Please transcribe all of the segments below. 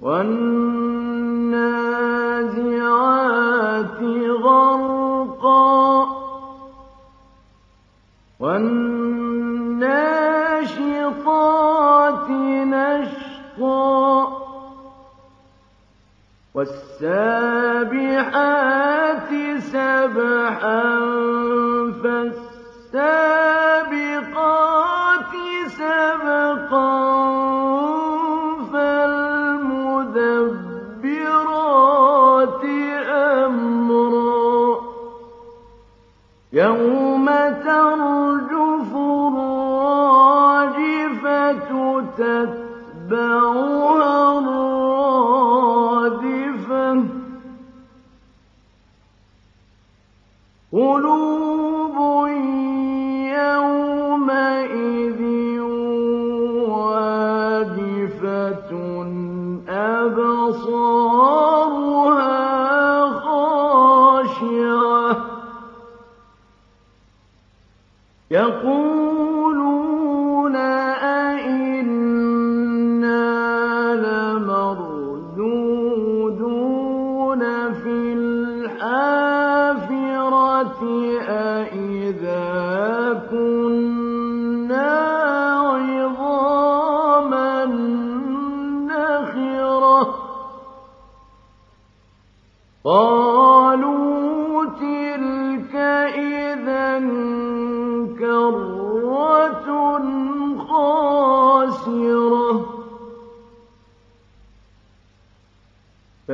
وَالنَّازِعَاتِ غَرْقًا. وَالنَّاشِطَاتِ نَشْطًا. وَالسَّابِحَاتِ سَبْحًا فَالسَّابِقَاتِ يَوْمَ تَرْجُفُ الرَّاجِفَةُ تَتْبَعُهَا الرَّادِفَةُ قُلُوبٌ يَقُولُونَ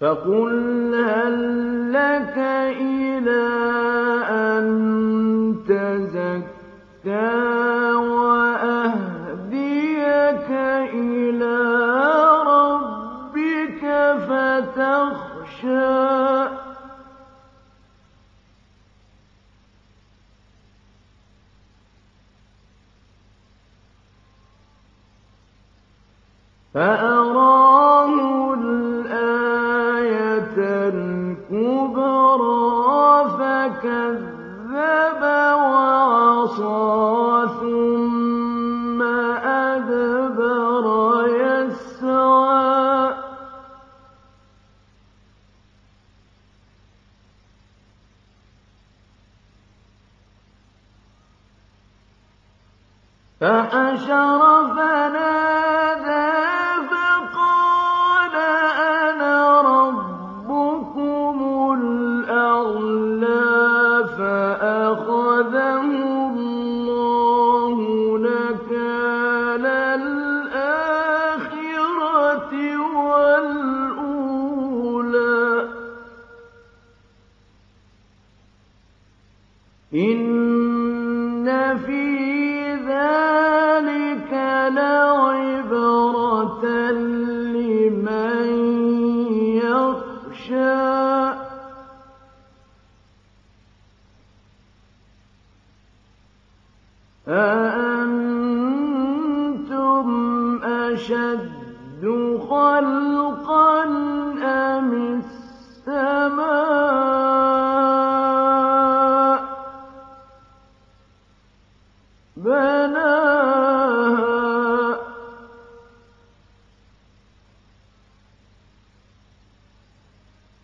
فَقُلْ هَل لَّكَ إِلَىٰ أَن تَزَكَّىٰ وَأَهْدِيَكَ إِلَىٰ رَبِّكَ فَتَخْشَىٰ. فَأَرَاهُ فَكَذَّبَ وَعَصَىٰ ثُمَّ أَدْبَرَ يَسْعَىٰ. فَحَشَرَ فَنَادَىٰ لَعِبْرَةً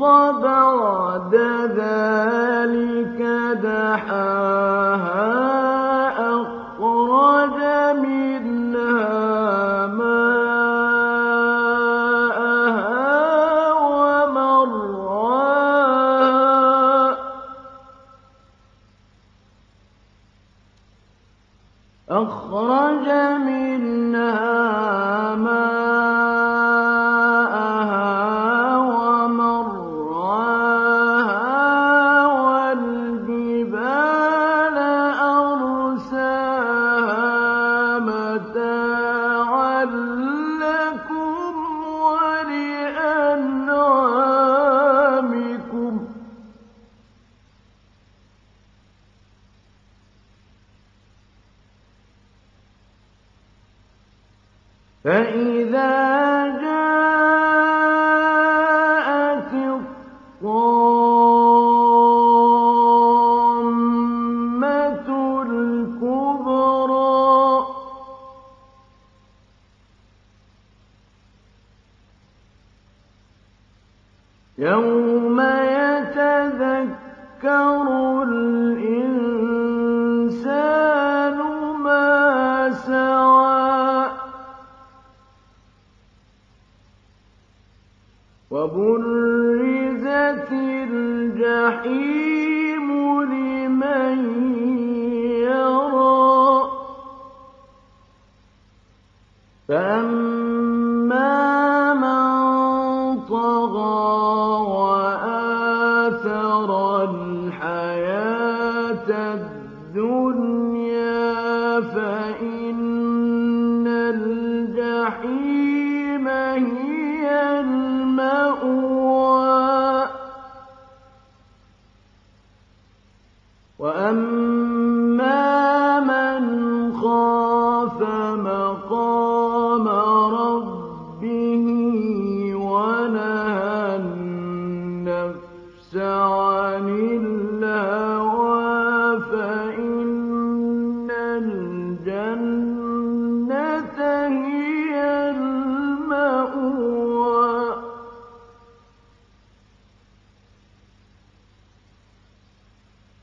بَعْدَ ذَٰلِكَ دَحَاهَا أَخْرَجَ مِنْهَا مَاءَهَا وَمَرْعَاهَا وَالْجِبَالَ يَوْمَ يَتَذَكَّرُ الْإِنسَانُ مَا سَعَىٰ وَبُرِّزَتِ الْجَحِيمُ لِمَن يَرَىٰ الْحَيَاةَ الدُّنْيَا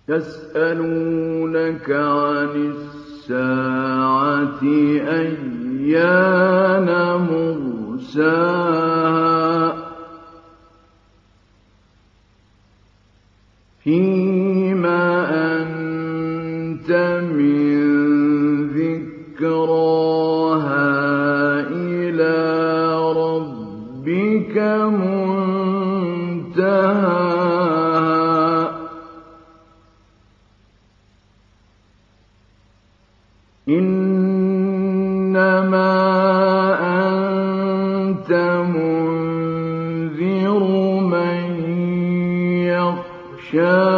يَسْأَلُونَكَ عَنِ السَّاعَةِ أَيَّانَ مُرْسَاهَا ۖ فِيمَ أَنتَ مِن ذِكْرَاهَا إِلَىٰ رَبِّكَ مُنتَهَاهَا يَخْشَاهَا